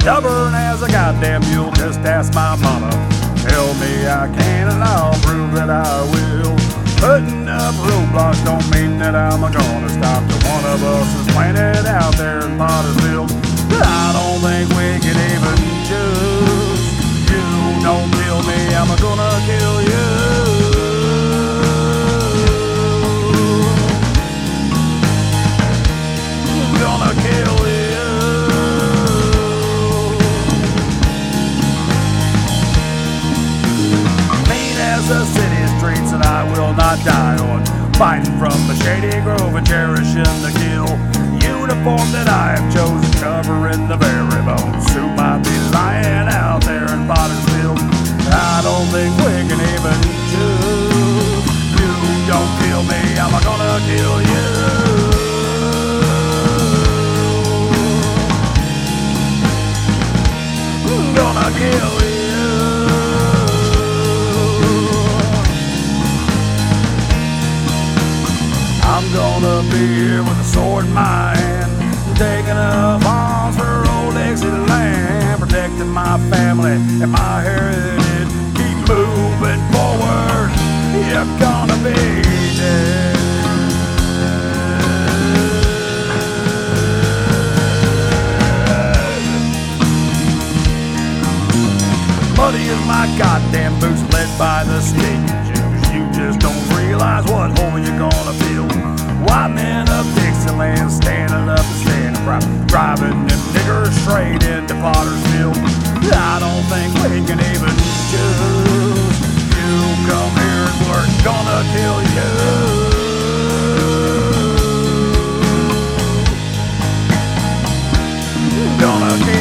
Stubborn as a goddamn mule, just ask my mama. Tell me I can't, and I'll prove that I will. Putting up roadblocks don't mean that I'm gonna stop till one of us is planted out there in Pottersville. The city streets that I will not die on. Fighting from the shady grove and cherishing the kill. Uniform that I have chosen, covering the very bones. Who might be lying out there in Pottersville? I don't think we can even choose. You don't kill me, I'm gonna kill you. Gonna kill I'm gonna be here with a sword in my hand, taking up arms for old Dixie land, protecting my family and my heritage. Keep moving forward, you're gonna be dead. Muddy is my goddamn boots led by the state. You just don't realize what Kill